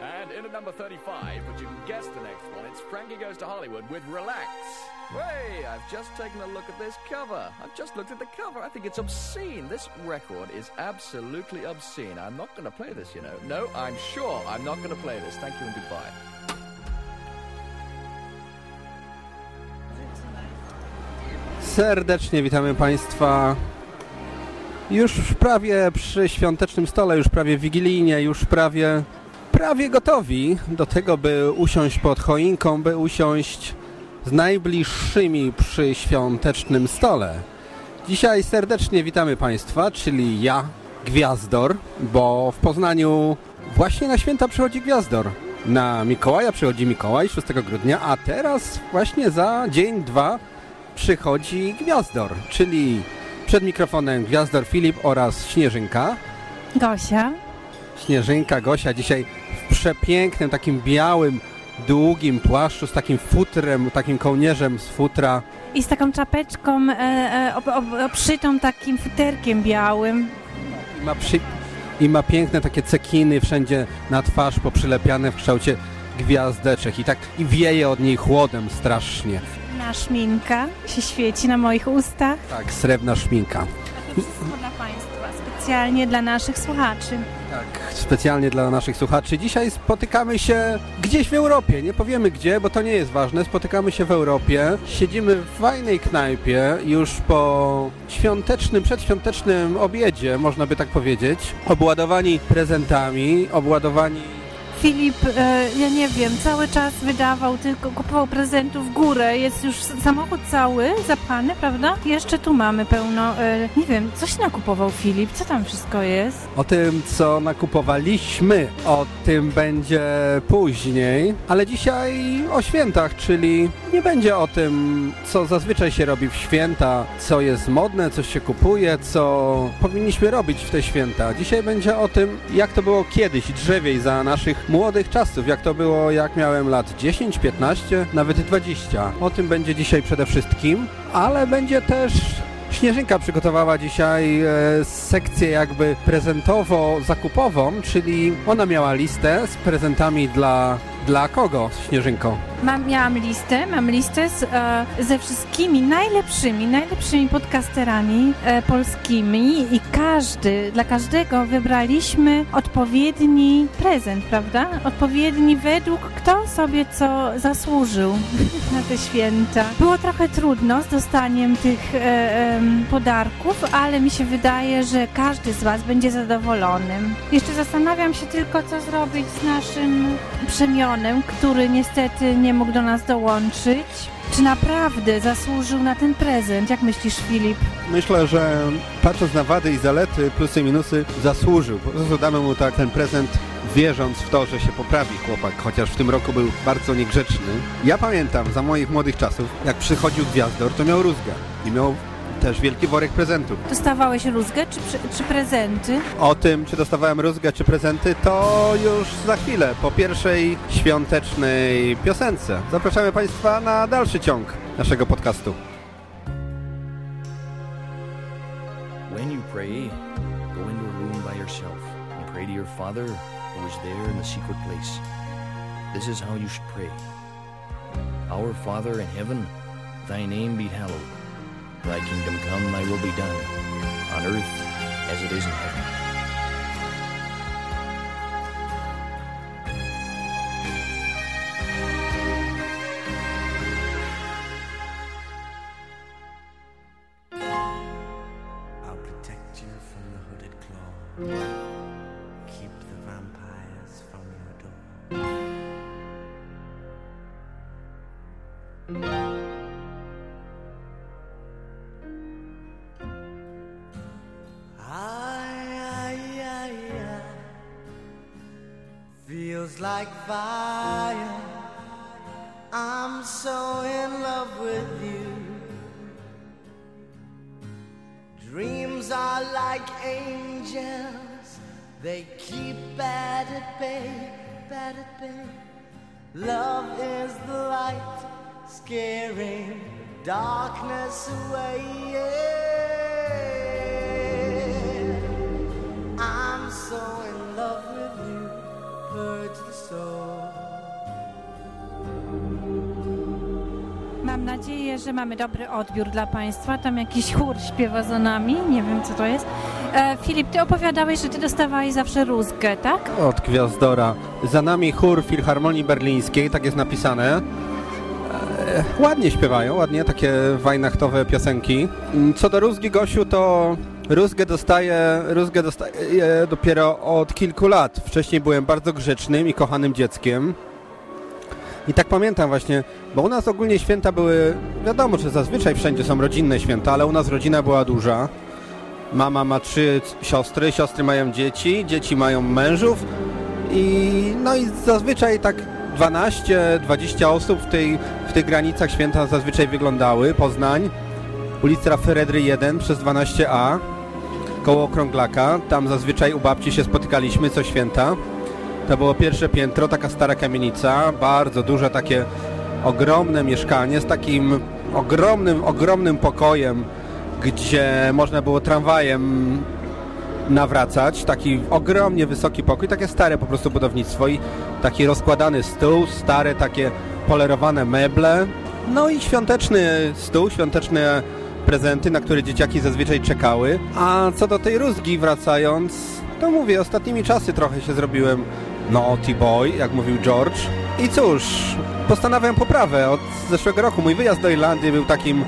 And in at number 35, but you can guess the next one, it's Frankie Goes to Hollywood with Relax. Way, I've just taken a look at this cover. I've just looked at the cover. I think it's obscene. This record is absolutely obscene. I'm not going to play this, you know. No, I'm sure I'm not going to play this. Thank you and goodbye. Serdecznie witamy Państwa już prawie przy świątecznym stole, już prawie wigilijnie, już prawie, prawie gotowi do tego, by usiąść pod choinką, by usiąść z najbliższymi przy świątecznym stole. Dzisiaj serdecznie witamy Państwa, czyli ja, Gwiazdor, bo w Poznaniu właśnie na święta przychodzi Gwiazdor. Na Mikołaja przychodzi Mikołaj 6 grudnia, a teraz właśnie za dzień, dwa przychodzi Gwiazdor, czyli przed mikrofonem Gwiazdor Filip oraz Śnieżynka. Gosia. Śnieżynka, Gosia dzisiaj w przepięknym, takim białym, długim płaszczu z takim futrem, takim kołnierzem z futra. I z taką czapeczką e, e, ob, ob, obszytą takim futerkiem białym. I ma, przy, I ma piękne takie cekiny wszędzie na twarz poprzylepiane w kształcie gwiazdeczek i tak i wieje od niej chłodem strasznie. Na szminka się świeci na moich ustach. Tak, srebrna szminka. A to wszystko dla Państwa, specjalnie dla naszych słuchaczy. Tak, specjalnie dla naszych słuchaczy. Dzisiaj spotykamy się gdzieś w Europie. Nie powiemy gdzie, bo to nie jest ważne. Spotykamy się w Europie. Siedzimy w fajnej knajpie już po świątecznym, przedświątecznym obiedzie, można by tak powiedzieć. Obładowani prezentami, obładowani Filip, e, ja nie wiem, cały czas wydawał, tylko kupował prezentów w górę. Jest już samochód cały zapchany, prawda? Jeszcze tu mamy pełno, e, nie wiem, coś nakupował Filip, co tam wszystko jest? O tym, co nakupowaliśmy, o tym będzie później, ale dzisiaj o świętach, czyli nie będzie o tym, co zazwyczaj się robi w święta, co jest modne, co się kupuje, co powinniśmy robić w te święta. Dzisiaj będzie o tym, jak to było kiedyś, drzewiej za naszych młodych czasów, jak to było, jak miałem lat 10, 15, nawet 20. O tym będzie dzisiaj przede wszystkim, ale będzie też Śnieżynka przygotowała dzisiaj e, sekcję jakby prezentowo-zakupową, czyli ona miała listę z prezentami dla, dla kogo, Śnieżynko? Mam, miałam listę, mam listę z, e, ze wszystkimi najlepszymi, najlepszymi podcasterami e, polskimi i każdy, dla każdego wybraliśmy odpowiedni prezent, prawda? Odpowiedni według kto sobie co zasłużył na te święta. Było trochę trudno z dostaniem tych e, podarków, ale mi się wydaje, że każdy z Was będzie zadowolonym. Jeszcze zastanawiam się tylko, co zrobić z naszym przemionem, który niestety nie mógł do nas dołączyć. Czy naprawdę zasłużył na ten prezent? Jak myślisz, Filip? Myślę, że patrząc na wady i zalety, plusy i minusy, zasłużył. Po prostu damy mu tak ten prezent, wierząc w to, że się poprawi chłopak, chociaż w tym roku był bardzo niegrzeczny. Ja pamiętam za moich młodych czasów, jak przychodził Gwiazdor, to miał rózgę i miał też wielki worek prezentów. Dostawałeś rózgę czy, czy, prezenty? O tym, czy dostawałem rózgę, czy prezenty, to już za chwilę, po pierwszej świątecznej piosence. Zapraszamy Państwa na dalszy ciąg naszego podcastu. When you pray, go into a room by yourself and pray to your Father who is there in the secret place. This is how you should pray. Our Father in heaven, thy name be hallowed. Thy kingdom come, thy will be done, on earth as it is in heaven. Mamy dobry odbiór dla Państwa. Tam jakiś chór śpiewa za nami. Nie wiem, co to jest. E, Filip, Ty opowiadałeś, że Ty dostawałeś zawsze rózgę, tak? Od Gwiazdora. Za nami chór Filharmonii Berlińskiej, tak jest napisane. E, ładnie śpiewają, ładnie, takie wajnachtowe piosenki. Co do Rózgi Gosiu, to Rózgę dostaję, Rózgę dostaję dopiero od kilku lat. Wcześniej byłem bardzo grzecznym i kochanym dzieckiem. I tak pamiętam właśnie, bo u nas ogólnie święta były, wiadomo, że zazwyczaj wszędzie są rodzinne święta, ale u nas rodzina była duża. Mama ma trzy siostry, siostry mają dzieci, dzieci mają mężów i no i zazwyczaj tak 12-20 osób w, tej, w tych granicach święta zazwyczaj wyglądały. Poznań, ulica Feredry 1 przez 12A, koło Okrąglaka. Tam zazwyczaj u babci się spotykaliśmy co święta. To było pierwsze piętro, taka stara kamienica, bardzo duże takie ogromne mieszkanie z takim ogromnym, ogromnym pokojem, gdzie można było tramwajem nawracać. Taki ogromnie wysoki pokój, takie stare po prostu budownictwo i taki rozkładany stół, stare takie polerowane meble. No i świąteczny stół, świąteczne prezenty, na które dzieciaki zazwyczaj czekały. A co do tej rózgi wracając, to mówię, ostatnimi czasy trochę się zrobiłem naughty boy, jak mówił George. I cóż, postanawiam poprawę. Od zeszłego roku mój wyjazd do Irlandii był takim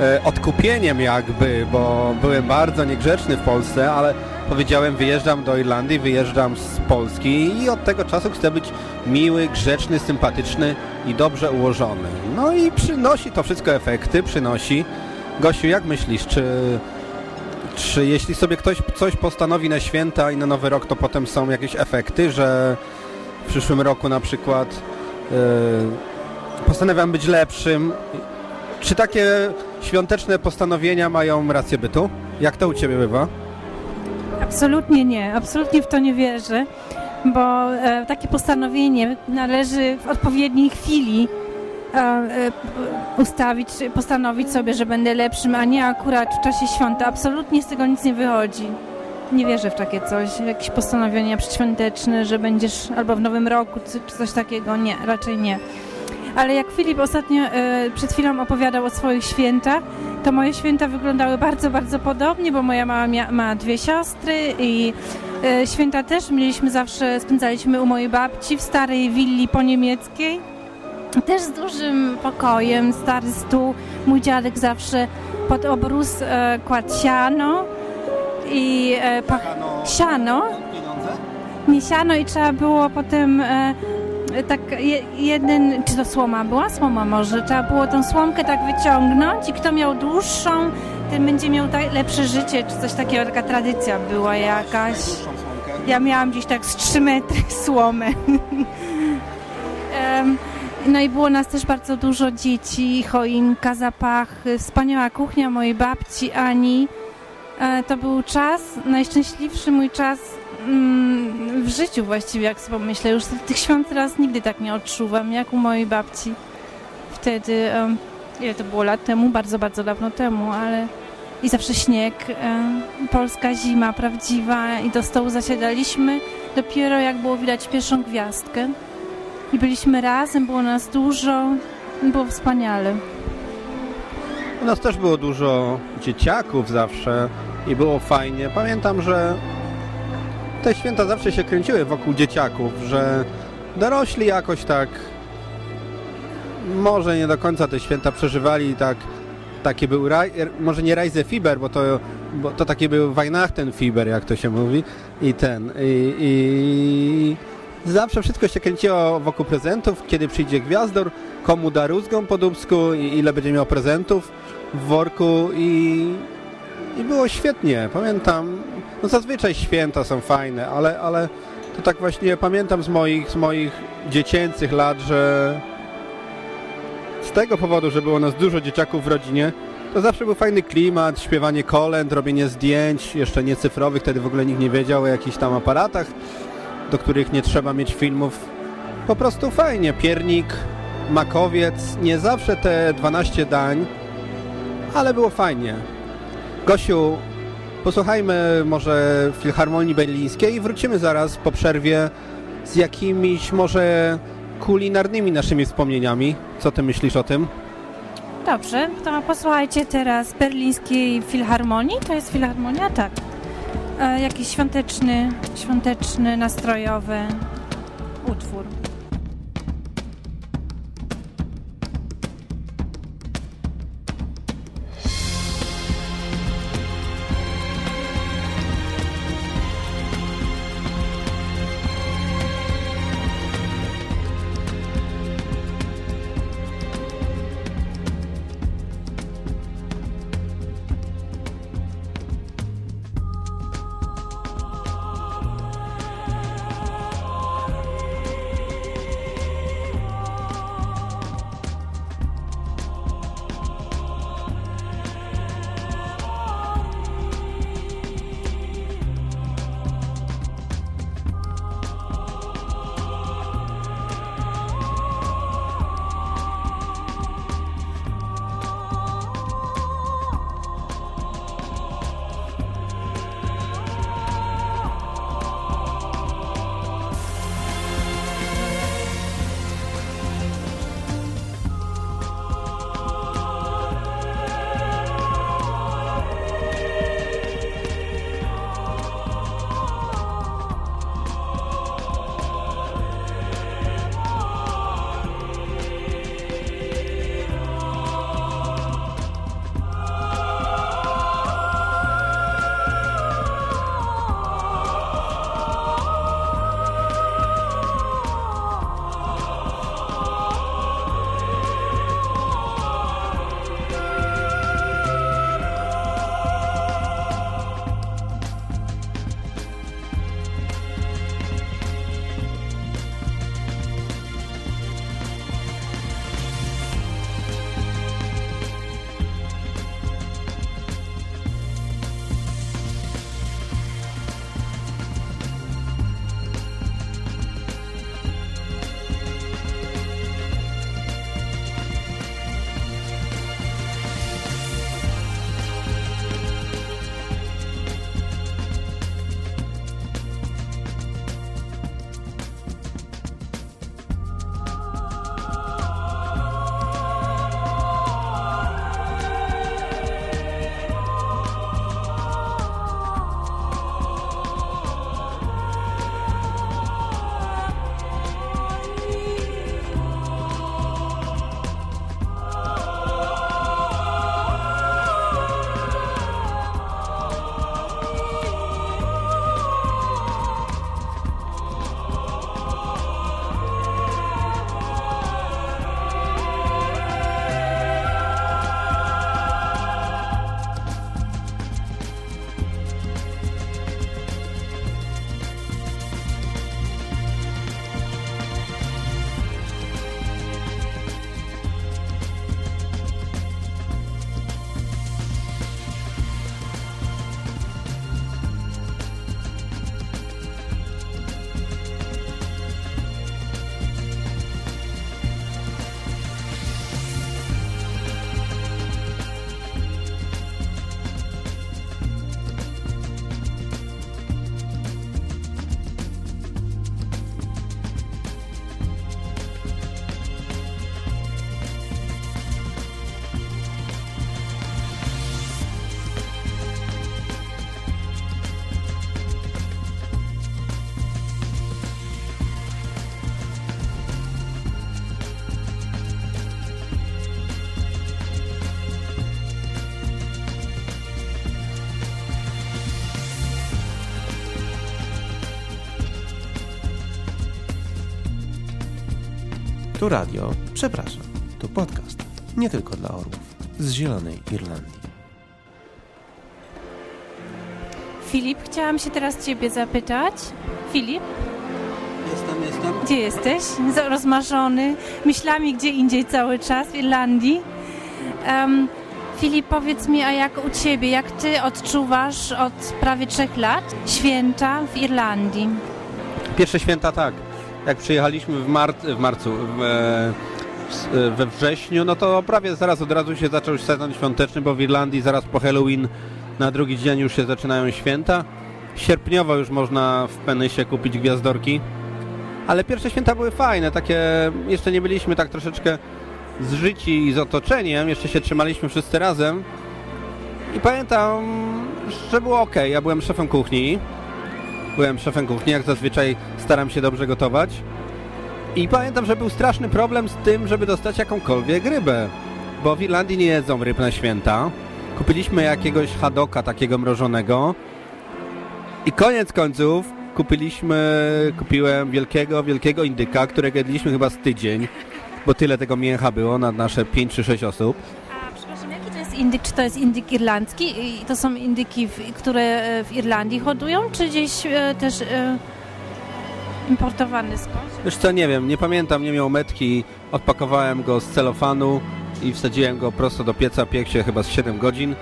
e, odkupieniem jakby, bo byłem bardzo niegrzeczny w Polsce, ale powiedziałem wyjeżdżam do Irlandii, wyjeżdżam z Polski i od tego czasu chcę być miły, grzeczny, sympatyczny i dobrze ułożony. No i przynosi to wszystko efekty, przynosi. Gosiu, jak myślisz, czy, czy jeśli sobie ktoś coś postanowi na święta i na nowy rok, to potem są jakieś efekty, że w przyszłym roku na przykład yy, postanawiam być lepszym. Czy takie świąteczne postanowienia mają rację bytu? Jak to u Ciebie bywa? Absolutnie nie, absolutnie w to nie wierzę, bo e, takie postanowienie należy w odpowiedniej chwili ustawić, postanowić sobie, że będę lepszym, a nie akurat w czasie świąta. Absolutnie z tego nic nie wychodzi. Nie wierzę w takie coś, jakieś postanowienia przedświąteczne, że będziesz albo w nowym roku, czy coś takiego. Nie, raczej nie. Ale jak Filip ostatnio e, przed chwilą opowiadał o swoich świętach, to moje święta wyglądały bardzo, bardzo podobnie, bo moja mama ma dwie siostry i e, święta też mieliśmy zawsze, spędzaliśmy u mojej babci w starej willi po niemieckiej. Też z dużym pokojem, stary stół. Mój dziadek zawsze pod obrus e, kładł siano i e, pach... siano nie siano i trzeba było potem e, tak je, jeden, czy to słoma była? Słoma może. Trzeba było tą słomkę tak wyciągnąć i kto miał dłuższą, ten będzie miał lepsze życie, czy coś takiego, taka tradycja była jakaś. Ja miałam gdzieś tak z 3 metry słomę. Em, no i było nas też bardzo dużo dzieci, choinka, zapachy, wspaniała kuchnia mojej babci Ani. E, To był czas, najszczęśliwszy mój czas mm, w życiu właściwie, jak sobie myślę. Już tych świąt teraz nigdy tak nie odczuwam, jak u mojej babci. Wtedy, ile to było lat temu? Bardzo, bardzo dawno temu, ale i zawsze śnieg, polska zima prawdziwa i do stołu zasiadaliśmy dopiero jak było widać pierwszą gwiazdkę. I byliśmy razem, było nas dużo, było wspaniale. U nas też było dużo dzieciaków zawsze i było fajnie. Pamiętam, że te święta zawsze się kręciły wokół dzieciaków, że dorośli jakoś tak może nie do końca te święta przeżywali tak taki był raj, może nie Reise Fiber, bo to, bo to taki był Weihnachten Fiber, jak to się mówi i ten i, i zawsze wszystko się kręciło wokół prezentów, kiedy przyjdzie gwiazdor, komu da rózgą po dubsku ile będzie miał prezentów w worku. I, i było świetnie. Pamiętam, no zazwyczaj święta są fajne, ale, ale to tak właśnie pamiętam z moich, z moich dziecięcych lat, że z tego powodu, że było nas dużo dzieciaków w rodzinie, to zawsze był fajny klimat, śpiewanie kolęd, robienie zdjęć, jeszcze nie cyfrowych, wtedy w ogóle nikt nie wiedział o jakichś tam aparatach, do których nie trzeba mieć filmów. Po prostu fajnie, piernik, makowiec, nie zawsze te 12 dań, ale było fajnie. Gosiu, posłuchajmy może Filharmonii Berlińskiej i wrócimy zaraz po przerwie z jakimiś może kulinarnymi naszymi wspomnieniami. Co ty myślisz o tym? Dobrze, to posłuchajcie teraz Berlińskiej Filharmonii. To jest Filharmonia? Tak. E, jakiś świąteczny, świąteczny, nastrojowy utwór. Tu radio, przepraszam, to podcast, nie tylko dla orłów, z Zielonej Irlandii. Filip, chciałam się teraz Ciebie zapytać. Filip, Jestem, jestem. gdzie jesteś? Rozmarzony, myślami gdzie indziej cały czas, w Irlandii. Em, Filip, powiedz mi, a jak u Ciebie, jak Ty odczuwasz od prawie trzech lat święta w Irlandii? Pierwsze święta tak. Jak przyjechaliśmy w, mar w marcu, w, e, w- we wrześniu, no to prawie zaraz od razu się zaczął sezon świąteczny, bo w Irlandii zaraz po Halloween na drugi dzień już się zaczynają święta. Sierpniowo już można w Penysie kupić gwiazdorki. Ale pierwsze święta były fajne, takie jeszcze nie byliśmy tak troszeczkę zżyci z otoczeniem, jeszcze się trzymaliśmy wszyscy razem. I pamiętam, że było ok. Ja byłem szefem kuchni. Byłem szefem kuchni, jak zazwyczaj staram się dobrze gotować. I pamiętam, że był straszny problem z tym, żeby dostać jakąkolwiek rybę. Bo w Irlandii nie jedzą ryb na święta. Kupiliśmy jakiegoś hadoka takiego mrożonego. I koniec końców kupiliśmy, kupiłem wielkiego, wielkiego indyka, którego jedliśmy chyba z tydzień, bo tyle tego mięcha było na nasze 5 czy 6 osób. Jest indyk? Czy to jest indyk irlandzki i to są indyki, które e, w Irlandii hodują, czy gdzieś e, też e, importowany skądś? Wiesz co, nie wiem, nie pamiętam, nie miał metki, odpakowałem go z celofanu i wsadziłem go prosto do pieca, piekł się chyba z 7 godzin.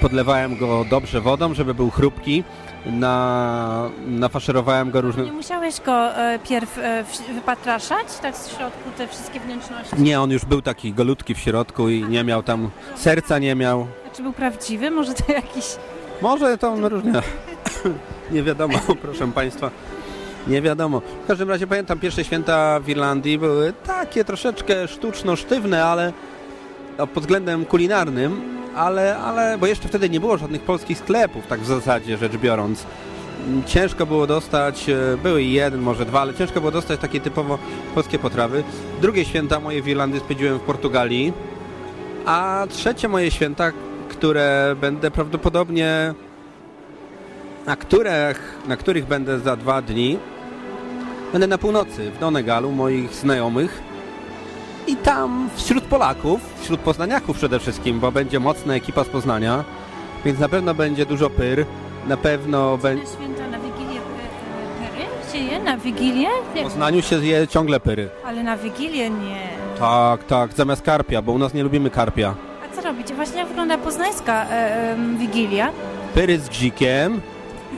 Podlewałem go dobrze wodą, żeby był chrupki. Na, nafaszerowałem go różnym... Nie musiałeś go e, pierw e, w- wypatraszać, tak z środku te wszystkie wnętrzności? Nie, on już był taki golutki w środku i nie miał tam... Serca nie miał. A Czy był prawdziwy? Może to jakiś... Może to no, różnie. nie wiadomo, proszę Państwa. Nie wiadomo. W każdym razie pamiętam pierwsze święta w Irlandii były takie troszeczkę sztuczno-sztywne, ale pod względem kulinarnym, ale, ale, bo jeszcze wtedy nie było żadnych polskich sklepów, tak w zasadzie rzecz biorąc. Mm, Ciężko było dostać, e, były jeden, może dwa, ale ciężko było dostać takie typowo polskie potrawy. Drugie święta moje w Irlandii spędziłem w Portugalii, a trzecie moje święta, które będę prawdopodobnie na których, na których będę za dwa dni, będę na północy, w Donegalu, moich znajomych. I tam wśród Polaków, wśród poznaniaków przede wszystkim, bo będzie mocna ekipa z Poznania, więc na pewno będzie dużo pyr, na pewno będzie... święta, na Wigilię e, e, Pery się je? Na Wigilię? W Poznaniu się je ciągle pyry. Ale na Wigilię nie. Tak, tak, zamiast karpia, bo u nas nie lubimy karpia. A co robicie? Właśnie jak wygląda poznańska e, em, Wigilia? Pyry z gzikiem,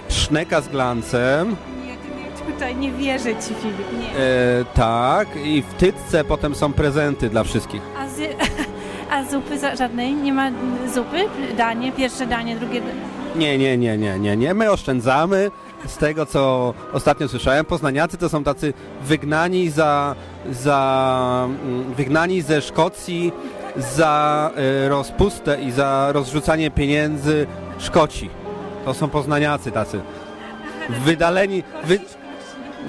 szneka z glancem, Nie, tutaj nie wierzę Ci, Filip, nie. e, tak, i w tytce potem są prezenty dla wszystkich. A, z, a zupy żadnej? Nie ma zupy? Danie, pierwsze danie, drugie? Nie, nie, nie, nie, nie, nie. My oszczędzamy. Z tego, co ostatnio słyszałem, poznaniacy to są tacy wygnani za, za mm, wygnani ze Szkocji za e, rozpustę i za rozrzucanie pieniędzy Szkoci. To są poznaniacy tacy. Wydaleni, wy,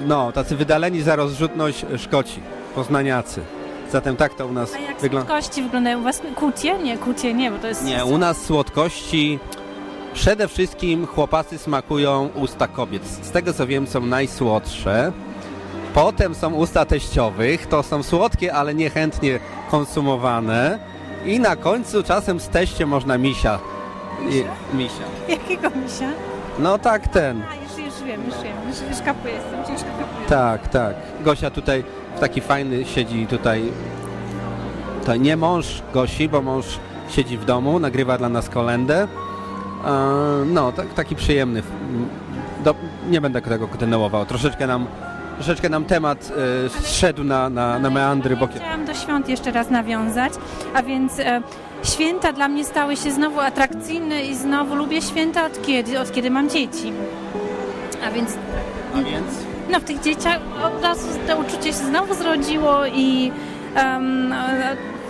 no, tacy wydaleni za rozrzutność Szkoci. Poznaniacy. Zatem tak to u nas A jak wygląda. słodkości wyglądają u Was? Kutie? Nie, kutie nie, bo to jest... Nie, u nas słodkości przede wszystkim chłopacy smakują usta kobiet. Z tego co wiem są najsłodsze. Potem są usta teściowych, to są słodkie, ale niechętnie konsumowane. I na końcu czasem z teściem można misia. I, misia. Jakiego misia? No tak ten. Wiem, już wiem. Już, już kapuję, jestem kapuję. Tak, tak. Gosia tutaj w taki fajny siedzi tutaj. To nie mąż Gosi, bo mąż siedzi w domu, nagrywa dla nas kolendę. E, No, tak, taki przyjemny. Do, nie będę tego kontynuował. Troszeczkę nam, troszeczkę nam temat e, zszedł na, na, na meandry bokiem. Chciałam do świąt jeszcze raz nawiązać, a więc e, święta dla mnie stały się znowu atrakcyjne i znowu lubię święta od kiedy, od kiedy mam dzieci. A więc A więc? no, w tych dzieciach od razu to uczucie się znowu zrodziło i e,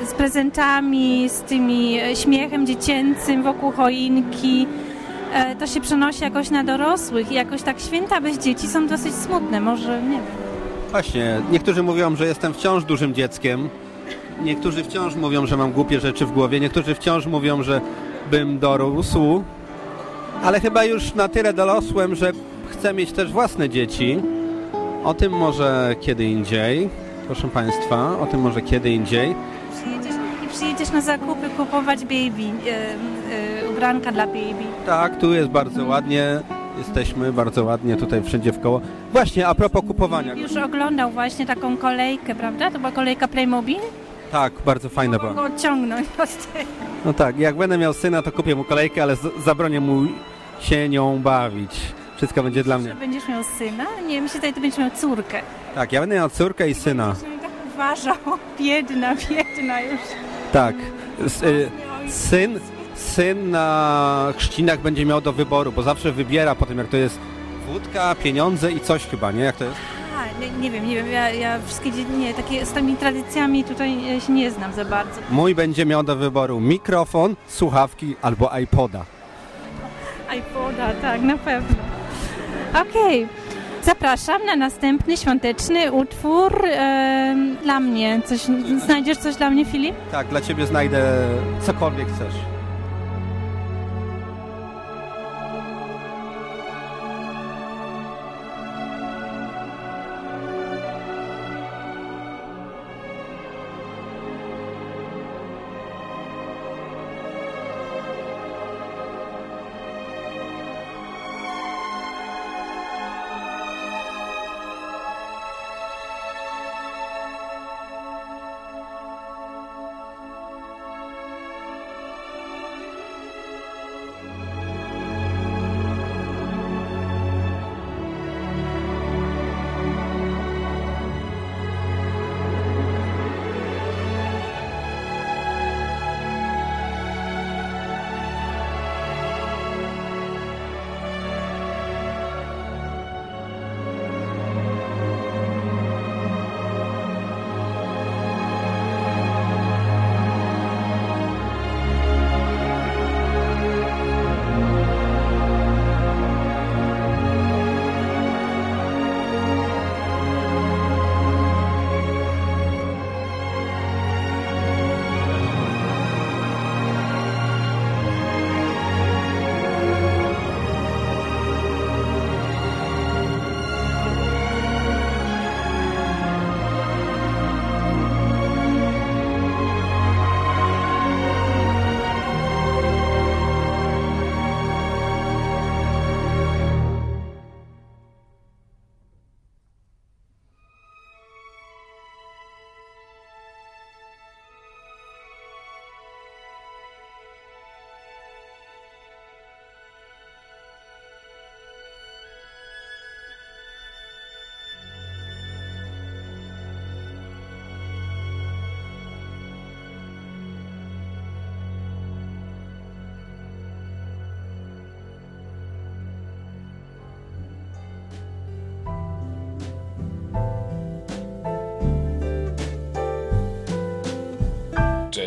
z prezentami, z tymi e, śmiechem dziecięcym wokół choinki. E, to się przenosi jakoś na dorosłych i jakoś tak święta bez dzieci są dosyć smutne, może nie wiem. Właśnie, niektórzy mówią, że jestem wciąż dużym dzieckiem. Niektórzy wciąż mówią, że mam głupie rzeczy w głowie. Niektórzy wciąż mówią, że bym dorósł. Ale chyba już na tyle dorosłem, że chcę mieć też własne dzieci. O tym może kiedy indziej. Proszę Państwa, o tym może kiedy indziej. Przyjedziesz, i przyjedziesz na zakupy kupować baby, e, e, ubranka dla baby. Tak, tu jest bardzo ładnie. Jesteśmy bardzo ładnie tutaj wszędzie w koło. Właśnie, a propos kupowania. Już oglądał właśnie taką kolejkę, prawda? To była kolejka Playmobil? Tak, bardzo fajna była. Mogą go odciągnąć od. No tak, jak będę miał syna, to kupię mu kolejkę, ale zabronię mu się nią bawić. Wszystko będzie dla Że mnie. będziesz miał syna? Nie, myślę, że ty będziesz miał córkę. Tak, ja będę miał córkę i syna. Będziesz mi tak uważał. Biedna, biedna już. Tak. S- y, syn, syn na chrzcinach będzie miał do wyboru, bo zawsze wybiera po tym, jak to jest wódka, pieniądze i coś chyba, nie? Jak to jest? Nie, nie wiem, nie wiem, ja, ja wszystkie, dzie- nie, takie z tymi tradycjami tutaj e, się nie znam za bardzo. Mój będzie miał do wyboru mikrofon, słuchawki albo iPoda. iPoda, tak, na pewno. Okej, zapraszam na następny świąteczny utwór e, dla mnie. Coś, znajdziesz coś dla mnie, Filip? Tak, dla ciebie znajdę cokolwiek chcesz.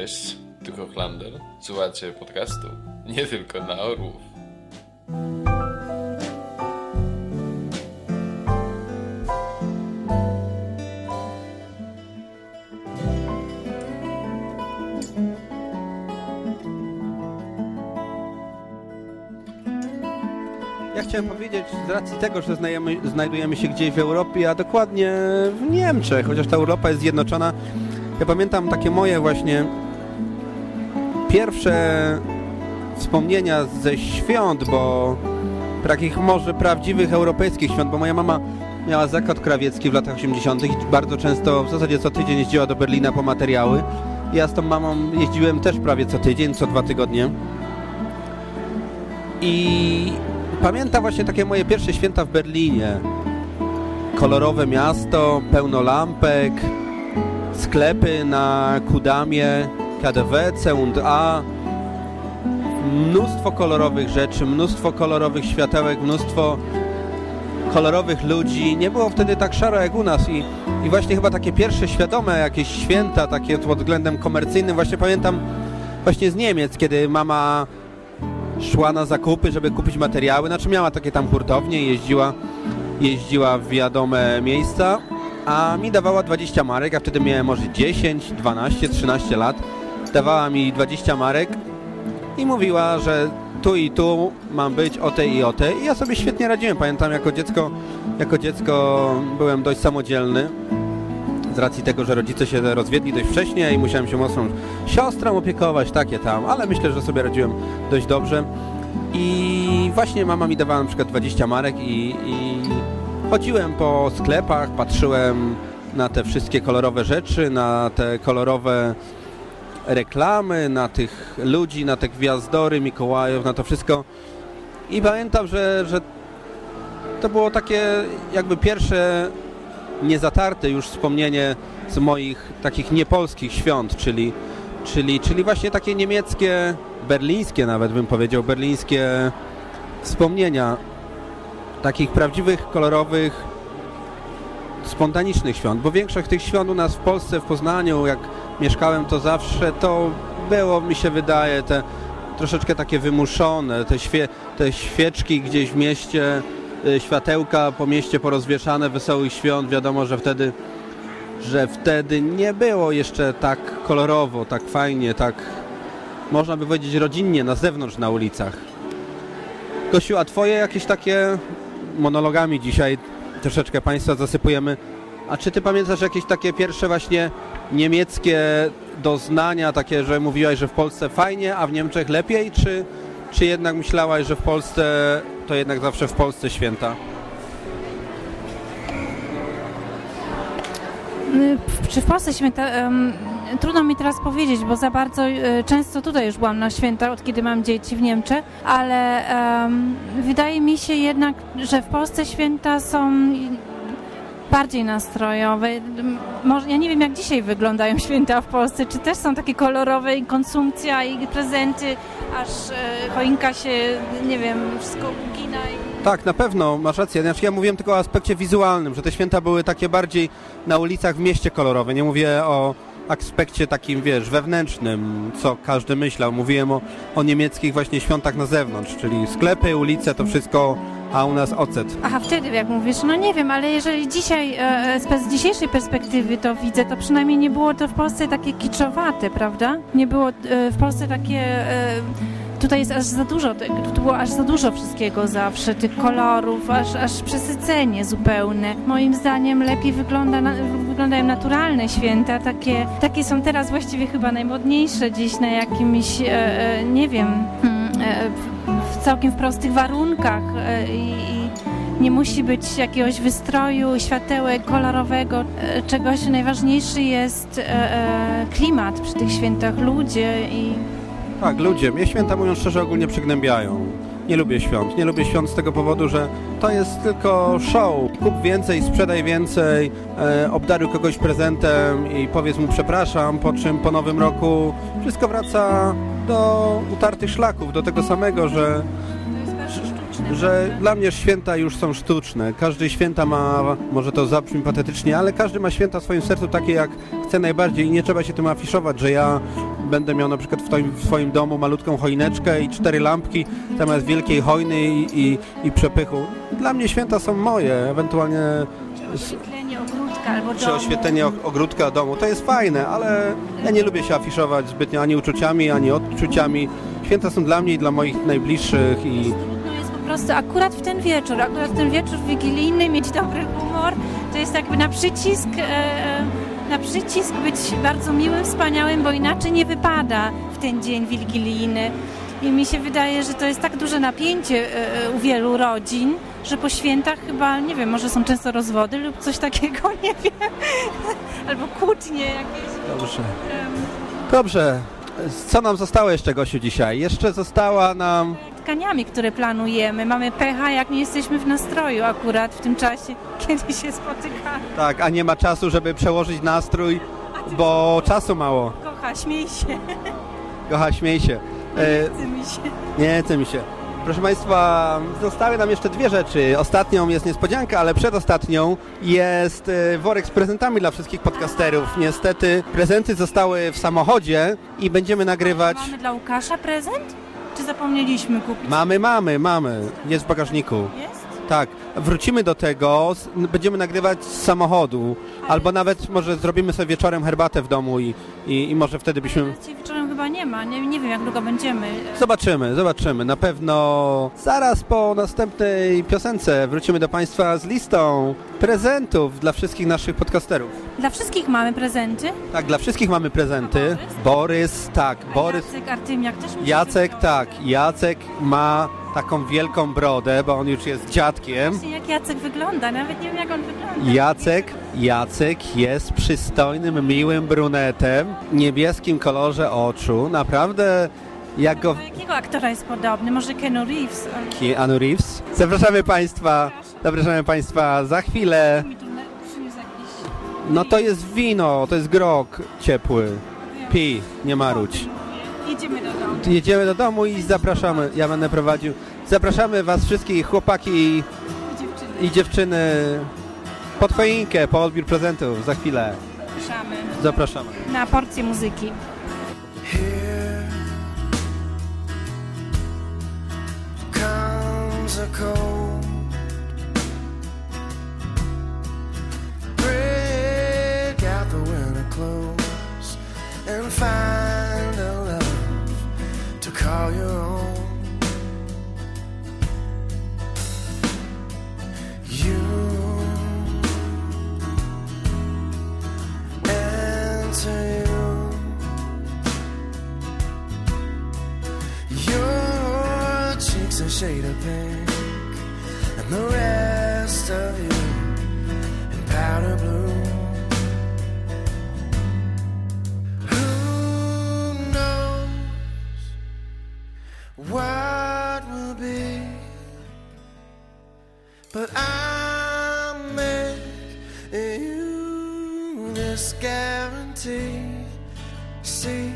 Cześć, tu Hochlander. Słuchacie podcastu nie tylko na orłów. Ja chciałem powiedzieć, z racji tego, że znajemy, znajdujemy się gdzieś w Europie, a dokładnie w Niemczech, chociaż ta Europa jest zjednoczona. Ja pamiętam takie moje właśnie pierwsze wspomnienia ze świąt, bo takich może prawdziwych europejskich świąt, bo moja mama miała zakład krawiecki w latach 80. i bardzo często, w zasadzie co tydzień jeździła do Berlina po materiały. Ja z tą mamą jeździłem też prawie co tydzień, co dwa tygodnie. I pamiętam właśnie takie moje pierwsze święta w Berlinie. Kolorowe miasto, pełno lampek, sklepy na Kudamie, KDW, C&A, mnóstwo kolorowych rzeczy, mnóstwo kolorowych światełek, mnóstwo kolorowych ludzi. Nie było wtedy tak szaro jak u nas i, i właśnie chyba takie pierwsze świadome jakieś święta, takie pod względem komercyjnym, właśnie pamiętam właśnie z Niemiec, kiedy mama szła na zakupy, żeby kupić materiały, znaczy miała takie tam hurtownie, jeździła, jeździła w wiadome miejsca, a mi dawała 20 marek, a wtedy miałem może 10, 12, 13 lat. Dawała mi 20 marek i mówiła, że tu i tu mam być o tej i o tej. I ja sobie świetnie radziłem. Pamiętam jako dziecko, jako dziecko byłem dość samodzielny z racji tego, że rodzice się rozwiedli dość wcześnie i musiałem się mocną siostrą opiekować, takie tam, ale myślę, że sobie radziłem dość dobrze. I właśnie mama mi dawała na przykład 20 marek i, i chodziłem po sklepach, patrzyłem na te wszystkie kolorowe rzeczy, na te kolorowe reklamy, na tych ludzi, na te gwiazdory, Mikołajów, na to wszystko. I pamiętam, że, że to było takie jakby pierwsze niezatarte już wspomnienie z moich takich niepolskich świąt, czyli, czyli, czyli właśnie takie niemieckie, berlińskie nawet bym powiedział, berlińskie wspomnienia takich prawdziwych, kolorowych, spontanicznych świąt, bo większość tych świąt u nas w Polsce, w Poznaniu, jak mieszkałem, to zawsze to było, mi się wydaje, te troszeczkę takie wymuszone, te, świe, te świeczki gdzieś w mieście, y, światełka po mieście porozwieszane, wesołych świąt, wiadomo, że wtedy że wtedy nie było jeszcze tak kolorowo, tak fajnie, tak można by powiedzieć rodzinnie na zewnątrz na ulicach. Kosiu, a twoje jakieś takie monologami dzisiaj troszeczkę Państwa zasypujemy. A czy ty pamiętasz jakieś takie pierwsze właśnie niemieckie doznania, takie, że mówiłaś, że w Polsce fajnie, a w Niemczech lepiej, czy, czy jednak myślałaś, że w Polsce to jednak zawsze w Polsce święta? Y, Czy w Polsce święta? em, trudno mi teraz powiedzieć, bo za bardzo y, często tutaj już byłam na święta, od kiedy mam dzieci w Niemczech, ale em, wydaje mi się jednak, że w Polsce święta są bardziej nastrojowe. M- Może, ja nie wiem, jak dzisiaj wyglądają święta w Polsce. Czy też są takie kolorowe i konsumpcja i prezenty, aż e, choinka się, nie wiem, wszystko ugina i... Tak, na pewno, masz rację. Znaczy, ja mówiłem tylko o aspekcie wizualnym, że te święta były takie bardziej na ulicach w mieście kolorowe. Nie mówię o aspekcie takim, wiesz, wewnętrznym, co każdy myślał. Mówiłem o, o niemieckich właśnie świątach na zewnątrz, czyli sklepy, ulice, to wszystko, a u nas ocet. Aha, wtedy jak mówisz, no nie wiem, ale jeżeli dzisiaj e, z z dzisiejszej perspektywy to widzę, to przynajmniej nie było to w Polsce takie kiczowate, prawda? Nie było e, w Polsce takie... E, tutaj jest aż za dużo, tu było aż za dużo wszystkiego zawsze, tych kolorów, aż, aż przesycenie zupełne. Moim zdaniem lepiej wygląda na, wyglądają naturalne święta, takie, takie są teraz właściwie chyba najmodniejsze gdzieś na jakimś, e, e, nie wiem, mm, e, w, w całkiem w prostych warunkach e, i, nie musi być jakiegoś wystroju, światełek kolorowego, e, czegoś. Najważniejszy jest e, e, klimat przy tych świętach, ludzie i Tak, ludzie, mnie święta mówiąc szczerze ogólnie przygnębiają. Nie lubię świąt. Nie lubię świąt z tego powodu, że to jest tylko show. Kup więcej, sprzedaj więcej, e, obdaruj kogoś prezentem i powiedz mu przepraszam, po czym po nowym roku wszystko wraca do utartych szlaków, do tego samego, że że dla mnie święta już są sztuczne. Każdy święta ma, może to zabrzmi patetycznie, ale każdy ma święta w swoim sercu takie, jak chce najbardziej i nie trzeba się tym afiszować, że ja będę miał na przykład w, w swoim domu malutką choineczkę i cztery lampki zamiast wielkiej hojny i, i, i przepychu. Dla mnie święta są moje, ewentualnie oświetlenie ogródka albo czy domu. oświetlenie og- ogródka domu. To jest fajne, ale ja nie lubię się afiszować zbytnio ani uczuciami, ani odczuciami. Święta są dla mnie i dla moich najbliższych i prostu akurat w ten wieczór, akurat w ten wieczór wigilijny mieć dobry humor, to jest jakby na przycisk, e, e, na przycisk być bardzo miłym, wspaniałym, bo inaczej nie wypada w ten dzień wigilijny. I mi się wydaje, że to jest tak duże napięcie e, u wielu rodzin, że po świętach chyba, nie wiem, może są często rozwody lub coś takiego, nie wiem, albo kłótnie jakieś. Dobrze. Dobrze. Co nam zostało jeszcze, Gosiu, dzisiaj? Jeszcze została nam... spotkaniami, które planujemy. Mamy pecha, jak nie jesteśmy w nastroju akurat w tym czasie, kiedy się spotykamy. Tak, a nie ma czasu, żeby przełożyć nastrój, bo czasu mało. Kocha, śmiej się, Kocha, śmiej się. E, chce mi się. nie, chce mi się. Proszę Państwa, zostały nam jeszcze dwie rzeczy. Ostatnią jest niespodzianka, ale przedostatnią jest e, worek z prezentami dla wszystkich podcasterów. Niestety prezenty zostały w samochodzie i będziemy nagrywać... Mamy dla Łukasza prezent? Czy zapomnieliśmy kupić? Mamy, mamy, mamy. Jest w bagażniku. Jest? Tak, wrócimy do tego, będziemy nagrywać z samochodu, albo nawet może zrobimy sobie wieczorem herbatę w domu i, i, i może wtedy byśmy... Wieczorem chyba nie ma, nie, nie wiem jak długo będziemy. Zobaczymy, zobaczymy. Na pewno zaraz po następnej piosence wrócimy do Państwa z listą prezentów dla wszystkich naszych podcasterów. Dla wszystkich mamy prezenty. Tak, dla wszystkich mamy prezenty. Borys, tak, A Borys, Jacek Artymiak też Jacek, tak, Jacek ma taką wielką brodę, bo on już jest dziadkiem. Właśnie jak Jacek wygląda, nawet nie wiem jak on wygląda. Jacek, Jacek jest przystojnym, miłym brunetem, niebieskim kolorze oczu. Naprawdę, jak go... Jakiego aktora jest podobny? Może Kenu Reeves? Keanu Reeves. Zapraszamy Państwa, zapraszamy Państwa za chwilę. No to jest wino, to jest grog ciepły. Pi, nie marudź. Jedziemy do domu. Jedziemy do domu i zapraszamy, ja będę prowadził. Zapraszamy Was wszystkich, chłopaki i dziewczyny pod choinkę, po odbiór prezentów, za chwilę. Zapraszamy Zapraszamy. na porcję muzyki. Here comes a cold. Shade of pink, and the rest of you in powder blue. Who knows what will be? But I'll make you this guarantee. See,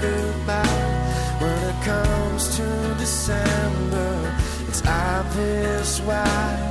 goodbye. When it comes to December, it's obvious why.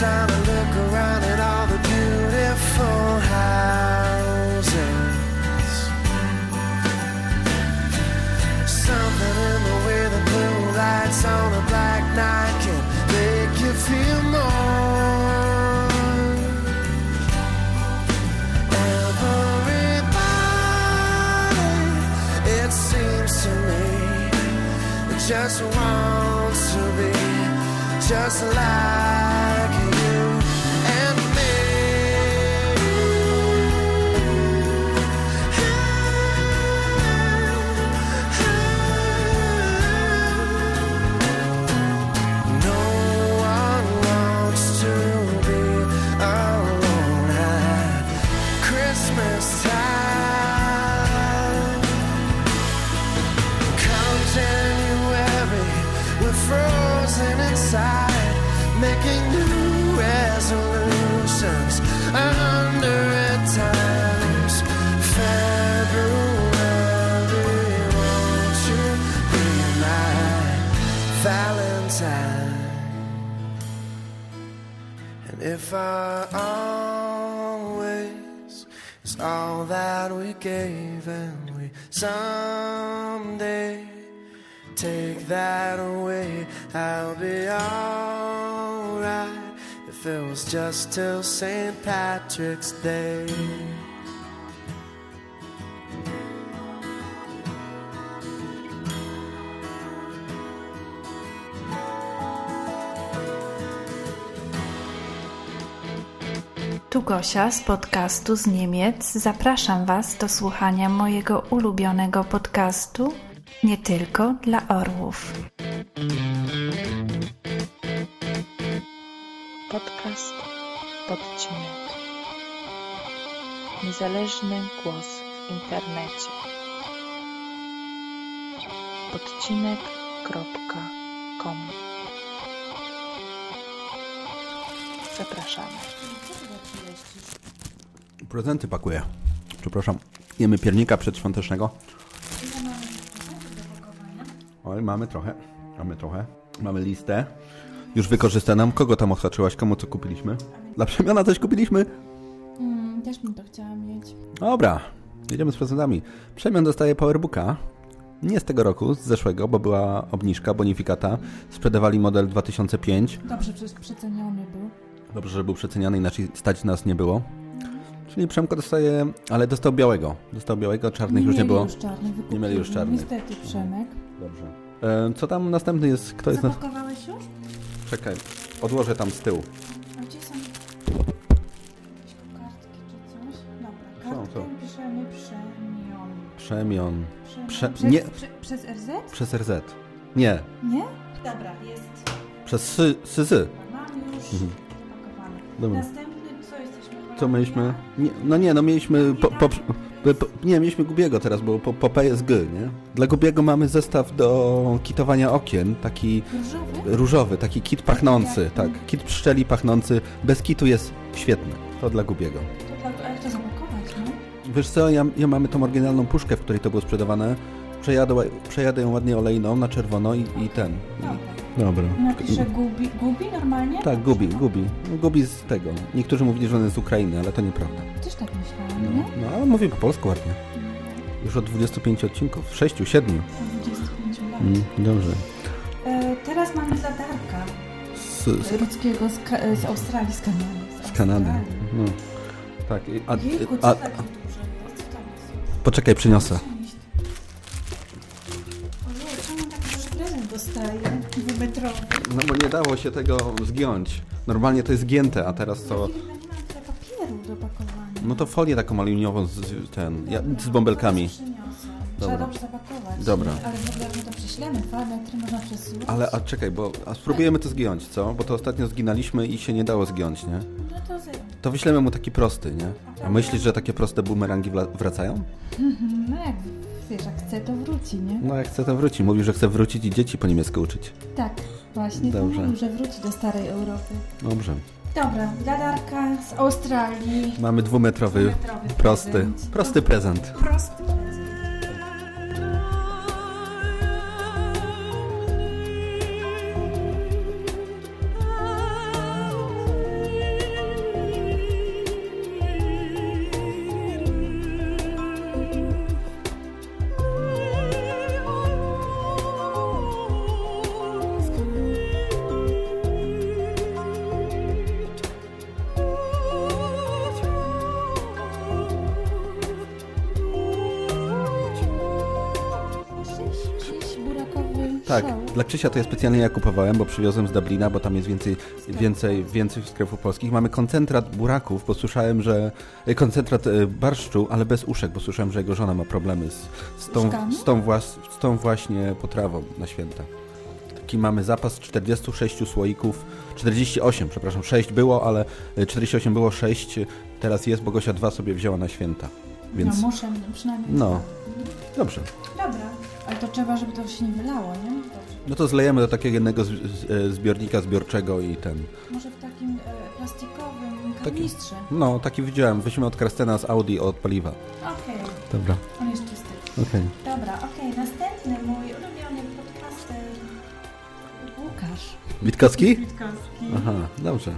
Town and look around at all the beautiful houses. Something in the way the blue lights on a black night can make you feel more. Everybody, it seems to me, just wants to be just like if our always is all that we gave, and we someday take that away, I'll be alright if it was just till St. Patrick's Day. Tu Gosia z podcastu z Niemiec. Zapraszam Was do słuchania mojego ulubionego podcastu nie tylko dla orłów. Podcast Podcinek. Niezależny głos w internecie. Podcinek.com Zapraszamy. Prezenty pakuję. Przepraszam. Jemy piernika przedświątecznego. Oj, mamy trochę. Mamy trochę. Mamy listę. Już wykorzystaną. Kogo tam osaczyłaś? Komu co kupiliśmy? Dla przemiana coś kupiliśmy? Mm, też bym to chciała mieć. Dobra. Jedziemy z prezentami. Przemian dostaje Powerbooka. Nie z tego roku, z zeszłego, bo była obniżka, bonifikata. Sprzedawali model 2005. Dobrze, przecież przeceniony był. Dobrze, że był przeceniany, inaczej stać nas nie było. Czyli Przemko dostaje, ale dostał białego. Dostał białego, czarnych już nie było. Już czarnych, Nie mieli już czarnych. Niestety, Przemek. Dobrze. E, co tam następny jest? Kto jest na... Zapakowałeś już? Czekaj, odłożę tam z tyłu. A gdzie są jakieś kartki czy coś? Dobra, Są, kartkę są. piszemy Przemion. Przemion. Prze- Przez, nie. Prze, przez RZ? Przez RZ. Nie, Nie? Dobra, jest. przez sy, syzy. Mam już Mhm. zapakowane. Dobra. Następny, co mieliśmy? Nie, no nie, no mieliśmy... Po, po, po, nie, mieliśmy Gubiego teraz, bo po, po PSG, nie? Dla Gubiego mamy zestaw do kitowania okien, taki Różowy? różowy, taki kit pachnący, tak. Kit pszczeli pachnący, bez kitu jest świetny. To dla Gubiego. To dla, a jak to zapakować, no? Wiesz co, ja, ja mamy tą oryginalną puszkę, w której to było sprzedawane. Przejadę, przejadę ją ładnie olejną na czerwono i, i ten. Dobra. Dobra. Napiszę gubi, gubi normalnie? Tak, gubi, gubi. Gubi z tego. Niektórzy mówili, że on jest z Ukrainy, ale to nieprawda. Też tak myślałam, No, nie? no ale mówi po polsku ładnie. Już od 25 odcinków. 6, 7. Od 25 lat. Mm, dobrze. E, teraz mamy zadarka Z, z, ludzkiego z, Ka- z Australii, z Kanady. z Kanady. Australii. No. Tak, a, Jejku, a, tam jest? poczekaj, przyniosę. Dostaję? Dwumetrowy. No bo nie dało się tego zgiąć. Normalnie to jest gięte, a teraz to... Tyle papieru do pakowania? No to folię taką aluminiową z, ten, ja, z bąbelkami. Przyniosę. Dobra. Trzeba dobrze zapakować. Dobra. Ale w ogóle my to prześlemy, dwa metry można przesyłać. Ale a czekaj, bo a spróbujemy to zgiąć, co? Bo to ostatnio zginaliśmy i się nie dało zgiąć, nie? No to zero. To wyślemy mu taki prosty, nie? A myślisz, że takie proste bumerangi wla- wracają? No jak wiesz, jak chce, to wróci, nie? No jak chce, to wróci. Mówi, że chce wrócić i dzieci po niemiecku uczyć. Tak, właśnie Dobrze. to mówił, że wróci do starej Europy. Dobrze. Dobra, dla Darka z Australii. Mamy dwumetrowy, Dwumetrowy prosty, prezent. prosty prezent. Prosty. Czyś Tak, dla Krzysia to ja specjalnie ja kupowałem, bo przywiozłem z Dublina, bo tam jest więcej, więcej, więcej sklepów polskich. Mamy koncentrat buraków, bo słyszałem, że e, koncentrat e, barszczu, ale bez uszek, bo słyszałem, że jego żona ma problemy z, z, tą, z, tą, włas, z tą właśnie potrawą na święta. Taki mamy zapas 46 słoików, 48, przepraszam, 6 było, ale e, 48 było 6, teraz jest, bo Gosia 2 sobie wzięła na święta. Więc No muszę przynajmniej. no, dobrze. Dobra, ale to trzeba, żeby to się nie wylało, nie? Dobrze. No to zlejemy do takiego jednego e, zbiornika zbiorczego i ten. Może w takim e, plastikowym Taki- kanistrze. No, taki widziałem. Weźmy od Krastena z Audi od paliwa. Okej, Dobra, on jest czysty. okej. Dobra, okej, następny mój ulubiony podcaster Łukasz. Witkowski? Witkowski. Aha, dobrze.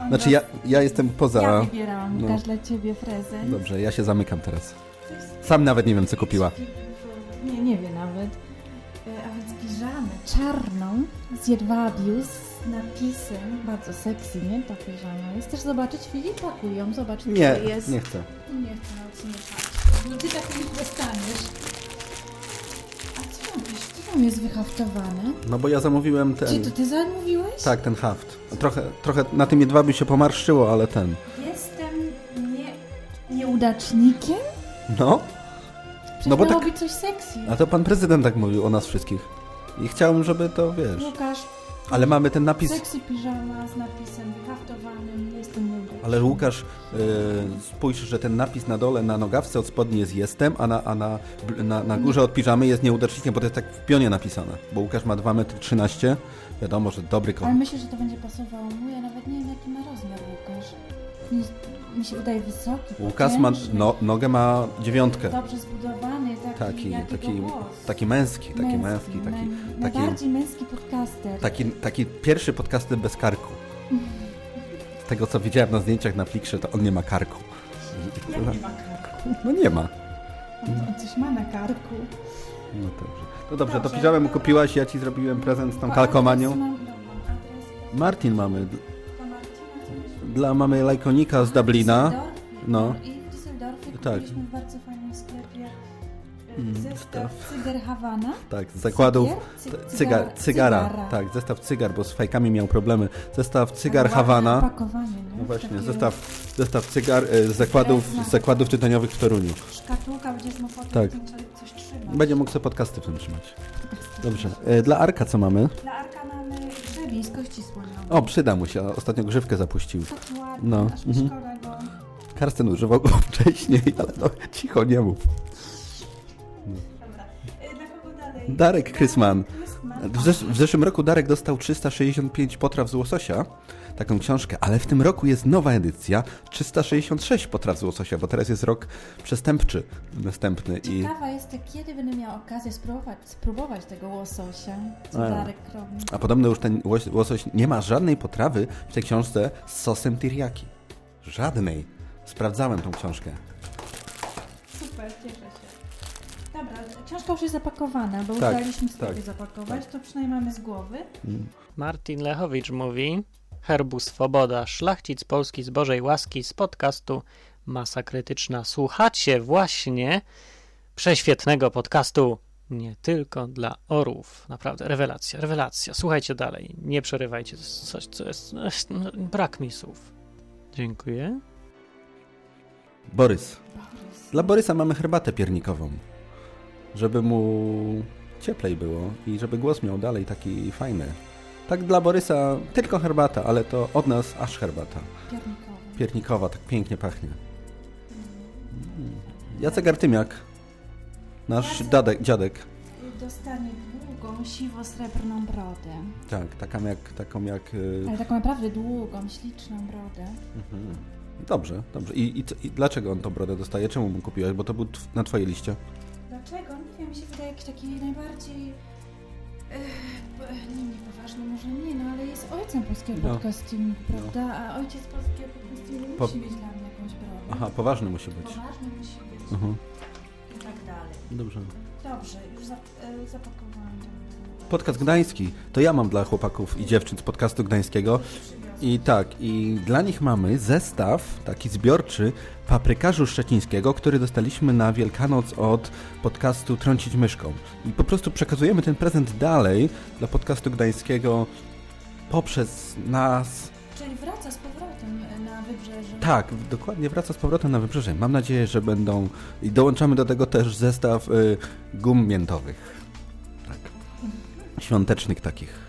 On Znaczy ja, ja jestem poza... Ja wybierałam, no. Dla ciebie prezent. Dobrze, ja się zamykam teraz. Sam nawet nie wiem, co kupiła. Nie, nie wie nawet. E, A więc piżamę czarną z jedwabiu z napisem, bardzo sexy, nie? Ta piżama jest. Chcesz zobaczyć, Filip? Pakują, zobacz, Nie, co jest. nie chcę. Nie chcę nie patrzeć. No ty tak nie dostaniesz. A co robisz? Co tam jest wyhaftowane? No bo ja zamówiłem Czy ten... to ty zamówiłeś? Tak, ten haft. Trochę, trochę na tym jedwabiu się pomarszczyło, ale ten... Jestem nieudacznikiem? No, No bo tak- być coś sexy. a to pan prezydent tak mówił o nas wszystkich. I chciałbym, żeby to, wiesz... Łukasz, Ale mamy ten napis... sexy piżama z napisem haftowanym, jestem nieudacznikiem. Ale Łukasz, yy, spójrz, że ten napis na dole, na nogawce od spodni jest jestem, a na, a na, na, na górze od piżamy jest nieudacznikiem, bo to jest tak w pionie napisane. Bo Łukasz ma 2 metry 13 wiadomo, że dobry Ale koń. myślę, że to będzie pasowało mu. Ja nawet nie wiem, jaki ma rozmiar Łukasz. Mi, mi się wydaje wysoki, Łukasz ma, no, nogę ma dziewiątkę. dobrze zbudowany, taki, Taki, taki, męski, taki męski, taki, taki, Najbardziej męski podcaster. taki, taki pierwszy podcaster bez karku. Z tego, co widziałem na zdjęciach na Flickrze, to on nie ma karku. Jak nie ma karku? No nie ma. On coś ma na karku. No dobrze. No dobrze, to Dobrze, piżamę mu dobra. kupiłaś, ja ci zrobiłem prezent z tą kalkomanią. Martin mamy. Dla mamy lajkonika z Dublina. No. I w Düsseldorfie Tak. bardzo Mm, zestaw Cyger Havana. Tak, z zakładów. Cygar, cygara. cygara. Tak, zestaw cygar, bo z fajkami miał problemy. Zestaw cygar nie? No właśnie, Takie zestaw, zestaw cygar e, z zakładów, z zakładów tytoniowych w Toruniu. Szkatułka, będziesz mu potem Tak. coś trzymać. Będzie mógł sobie podcasty w tym trzymać. Dobrze. E, Dla Arka co mamy? Dla Arka mamy grzebień z kości słoniowej. O, przyda mu się. Ostatnio grzywkę zapuścił. Tak ładnie, No, aż mhm. szkoda. Karsten używał go wcześniej, ale no cicho nie mów. Darek Krysman. W, zesz w zeszłym roku Darek dostał 365 potraw z łososia, taką książkę, ale w tym roku jest nowa edycja 366 potraw z łososia, bo teraz jest rok przestępczy następny i Ciekawa jestem, kiedy będę miała okazję spróbować, spróbować tego łososia, co A. Darek robi. a podobno już ten łos łosoś nie ma żadnej potrawy w tej książce z sosem teriyaki. Żadnej. Sprawdzałem tą książkę. Super, cieszę książka już jest zapakowana, bo Tak, uznaliśmy sobie tak, zapakować, to przynajmniej mamy z głowy. Martin Lechowicz mówi Herbu Swoboda, szlachcic Polski z Bożej Łaski z podcastu Masa Krytyczna. Słuchacie właśnie prześwietnego podcastu nie tylko dla orłów. Naprawdę, rewelacja, rewelacja. Słuchajcie dalej, nie przerywajcie, to jest coś, co jest... no, Brak mi słów. Dziękuję. Borys. Borys. Dla Borysa mamy herbatę piernikową, żeby mu cieplej było i żeby głos miał dalej taki fajny. Tak dla Borysa tylko herbata, ale to od nas aż herbata. Piernikowy. Piernikowa, tak pięknie pachnie. Mm. Jacek Artymiak, nasz Jacek. dadek, dziadek. Dostanie długą, siwo-srebrną brodę. Tak, taką jak, taką jak... y, Ale taką naprawdę długą, śliczną brodę. mhm. Dobrze, dobrze. I, i, I dlaczego on tą brodę dostaje? Czemu mu kupiłeś? Bo to był na twojej liście. Dlaczego? Nie wiem, mi się wydaje jakiś taki najbardziej... Ech, nie, niepoważny może nie, no ale jest ojcem polskiego No. podcastingu, prawda? A ojciec polskiego podcastingu Po- musi mieć dla mnie jakąś brodę. Aha, poważny musi być. Poważny musi być Mhm. i tak dalej. Dobrze. Dobrze, już zap e, zapakowałam. Podcast gdański. To ja mam dla chłopaków i dziewczyn z podcastu gdańskiego. I tak, i dla nich mamy zestaw taki zbiorczy paprykarzu szczecińskiego, który dostaliśmy na Wielkanoc od podcastu Trącić Myszką. I po prostu przekazujemy ten prezent dalej dla podcastu gdańskiego poprzez nas. Czyli wraca z powrotem na wybrzeże. Tak, dokładnie wraca z powrotem na wybrzeże. Mam nadzieję, że będą. I dołączamy do tego też zestaw y, gum miętowych. Tak. Świątecznych takich.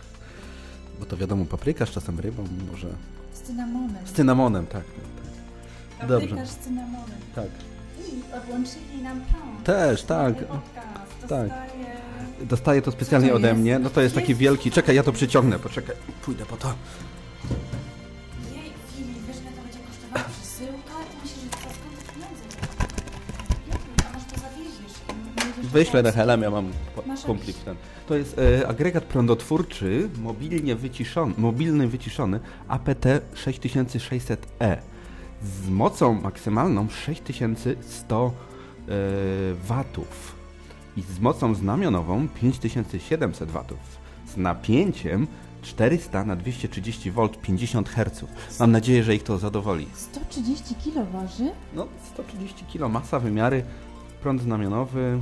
Bo to wiadomo, paprykarz, czasem rybą, może. Z cynamonem. Z cynamonem, tak. tak. dobrze. Paprykarz z cynamonem. Tak. I odłączyli nam prąd. Też, tak. Podcast. Tak. Dostaję... Dostaję to specjalnie ode mnie. No to jest taki wielki. Czekaj, ja to przyciągnę, poczekaj. Pójdę po to. Wyślę na? Helem, ja mam kumpli ten. To jest e, agregat prądotwórczy, mobilnie wyciszony, mobilny wyciszony APT 6600E z mocą maksymalną 6100 e, watów i z mocą znamionową 5700 watów z napięciem 400 na 230 V 50 Hz. Mam nadzieję, że ich to zadowoli. 130 kilo waży? No, 130 kg, masa, wymiary, prąd znamionowy.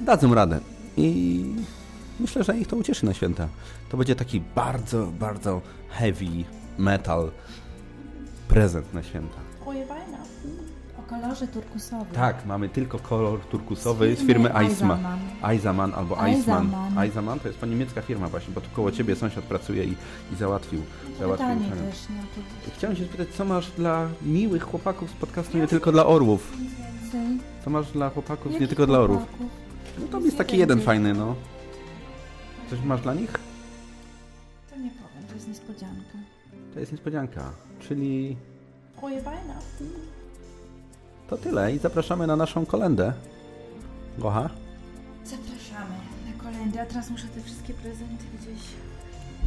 Dadzą radę. I myślę, że ich to ucieszy na święta. To będzie taki bardzo, bardzo heavy metal prezent na święta. Oje, fajna. O kolorze turkusowym. Tak, mamy tylko kolor turkusowy z firmy Iceman. Aizaman albo Iceman. Aizaman to jest po niemiecka firma właśnie, bo tu koło ciebie sąsiad pracuje i, i załatwił. załatwił Pytanie ten. też, nie? Tu Chciałem się spytać, co masz dla miłych chłopaków z podcastu Nie Tylko dla Orłów? Co masz dla chłopaków Nie Jakich Tylko dla Orłów? chłopaków? No to jest taki jeden fajny, no. Coś masz dla nich? To nie powiem, to jest niespodzianka. To jest niespodzianka. Czyli Weihnachten. to tyle i zapraszamy na naszą kolendę. Gocha? Zapraszamy na kolendę, a teraz muszę te wszystkie prezenty gdzieś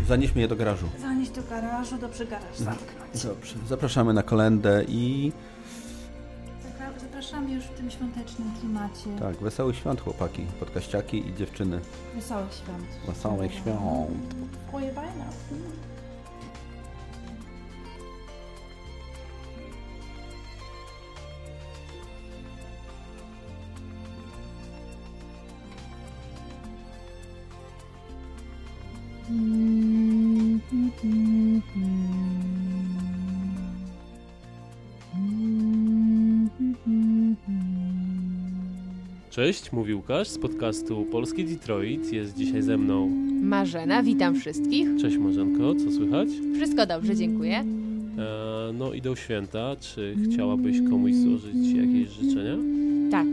Zanieśmy je do garażu. zanieść do garażu, dobrze garaż zamknąć. Dobrze. Zapraszamy na kolendę i Zapraszamy już w tym świątecznym klimacie. tak, wesołych świąt chłopaki, podkaściaki i dziewczyny. Wesołych świąt. Wesołych świąt. Frohe Cześć, mówi Łukasz z podcastu Polski Detroit. Jest dzisiaj ze mną. Marzena, witam wszystkich. Cześć Marzenko, co słychać? Wszystko dobrze, dziękuję. E, no idą święta. Czy chciałabyś komuś złożyć jakieś życzenia? Tak,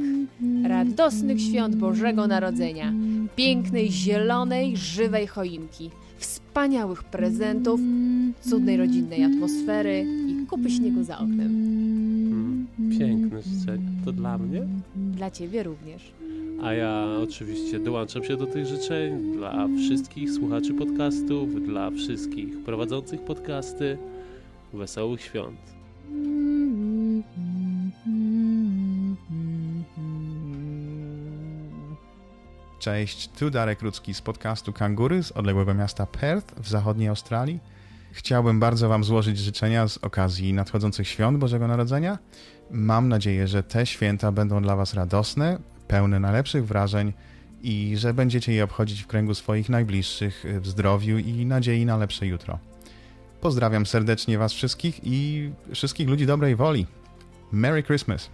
radosnych świąt Bożego Narodzenia, pięknej, zielonej, żywej choinki, wspaniałych prezentów, cudnej rodzinnej atmosfery i kupy śniegu za oknem. Hmm, piękne życzenia. To dla mnie? Dla ciebie również. A ja oczywiście dołączam się do tych życzeń dla wszystkich słuchaczy podcastów, dla wszystkich prowadzących podcasty. Wesołych świąt. Cześć, tu Darek Rudzki z podcastu Kangury z odległego miasta Perth w zachodniej Australii. Chciałbym bardzo Wam złożyć życzenia z okazji nadchodzących świąt Bożego Narodzenia. Mam nadzieję, że te święta będą dla Was radosne, pełne najlepszych wrażeń i że będziecie je obchodzić w kręgu swoich najbliższych w zdrowiu i nadziei na lepsze jutro. Pozdrawiam serdecznie Was wszystkich i wszystkich ludzi dobrej woli. Merry Christmas!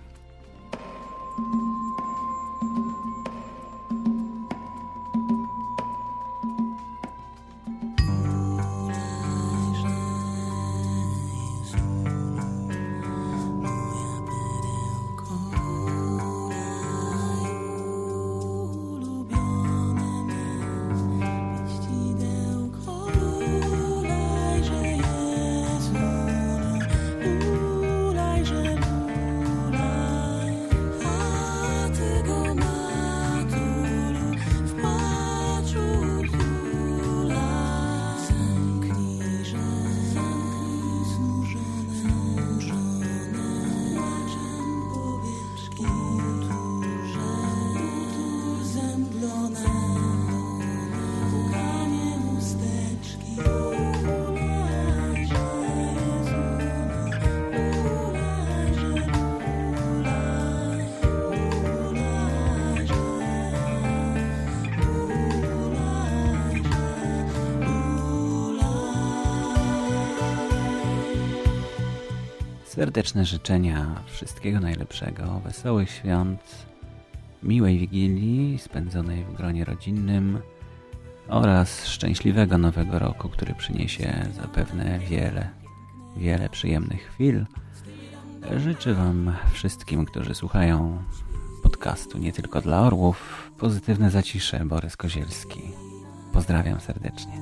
Serdeczne życzenia wszystkiego najlepszego, wesołych świąt, miłej wigilii spędzonej w gronie rodzinnym oraz szczęśliwego nowego roku, który przyniesie zapewne wiele, wiele przyjemnych chwil. Życzę Wam wszystkim, którzy słuchają podcastu nie tylko dla orłów, pozytywne zacisze. Borys Kozielski. Pozdrawiam serdecznie.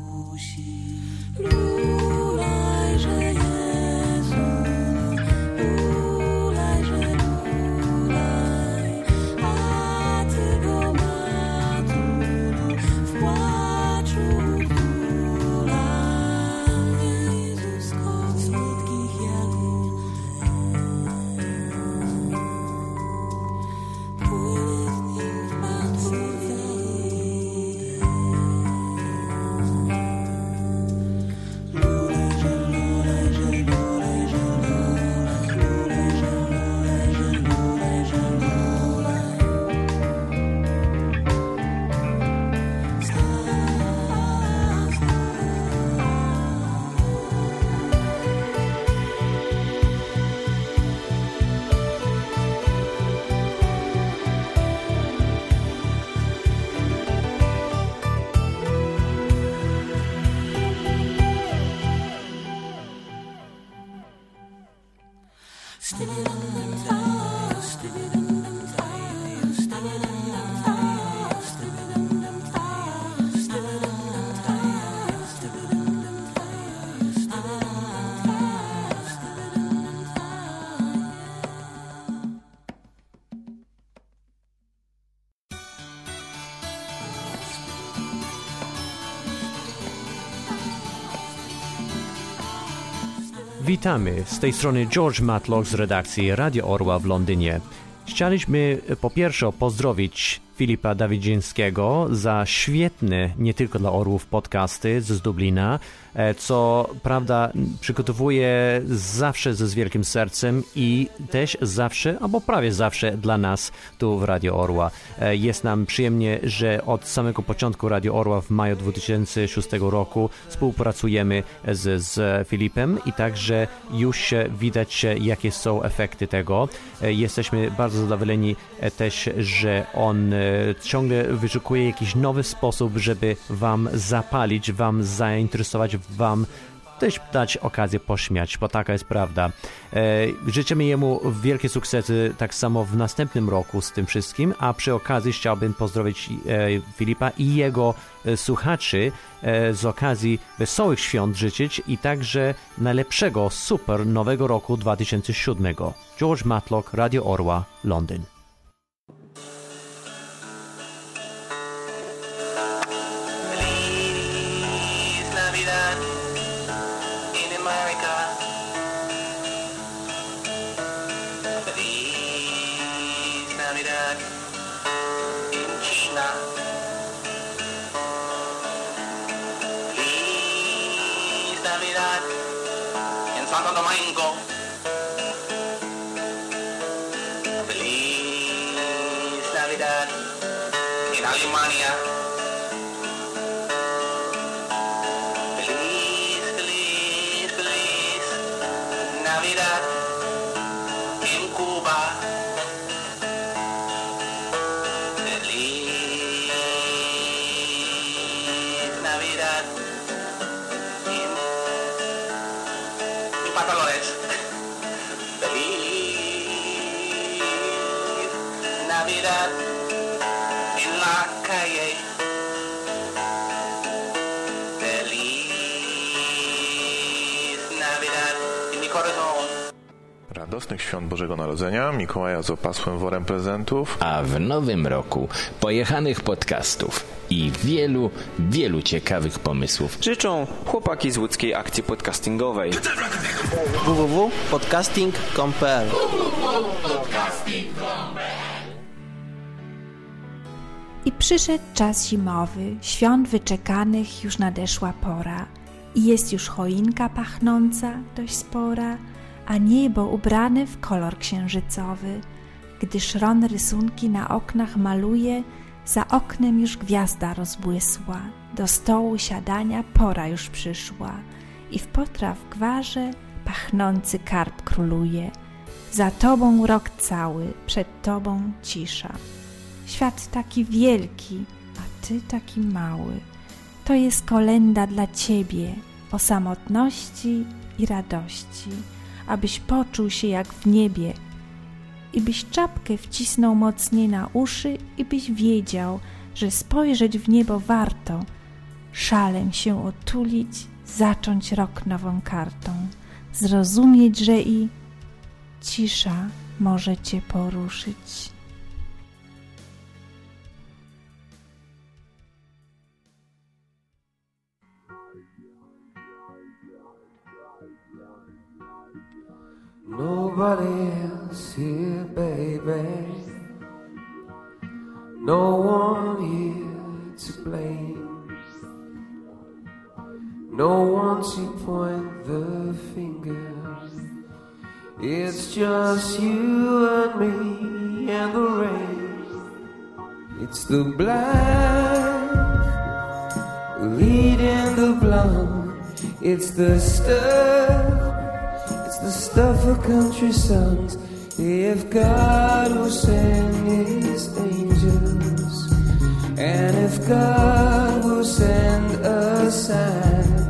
Witamy, z tej strony George Matlock z redakcji Radio Orła w Londynie. Chcieliśmy po pierwsze pozdrowić Filipa Dawidzińskiego za świetne, nie tylko dla orłów, podcasty z Dublina, e, co prawda przygotowuje zawsze ze z wielkim sercem i też zawsze, albo prawie zawsze dla nas tu w Radio Orła. E, Jest nam przyjemnie, że od samego początku Radio Orła w maju 2006 roku współpracujemy z, z Filipem i także już widać, jakie są efekty tego. E, Jesteśmy bardzo zadowoleni też, że on ciągle wyszukuje jakiś nowy sposób, żeby Wam zapalić, Wam zainteresować, Wam też dać okazję pośmiać, bo taka jest prawda. E, życzymy jemu wielkie sukcesy tak samo w następnym roku z tym wszystkim, a przy okazji chciałbym pozdrowić e, Filipa i jego e, słuchaczy e, z okazji wesołych świąt życzyć i także najlepszego super nowego roku 2007. George Matlock, Radio Orła, Londyn. Bożego Narodzenia, Mikołaja z opasłym worem prezentów. A w nowym roku pojechanych podcastów i wielu, wielu ciekawych pomysłów. Życzą chłopaki z łódzkiej akcji podcastingowej. www.podcasting.pl I przyszedł czas zimowy, świąt wyczekanych już nadeszła pora. I jest już choinka pachnąca, dość spora, a niebo ubrane w kolor księżycowy. Gdy szron rysunki na oknach maluje, za oknem już gwiazda rozbłysła. Do stołu siadania pora już przyszła i w potraw gwarze pachnący karp króluje. Za tobą rok cały, przed tobą cisza. Świat taki wielki, a ty taki mały. To jest kolenda dla ciebie o samotności i radości, abyś poczuł się jak w niebie i byś czapkę wcisnął mocniej na uszy i byś wiedział, że spojrzeć w niebo warto, szalem się otulić, zacząć rok nową kartą, zrozumieć, że i cisza może cię poruszyć. Nobody else here, baby. No one here to blame. No one to point the finger. It's just you and me and the rain. It's the blind leading the blind. It's the stuff. The stuff of country songs. If God will send His angels, and if God will send a sign,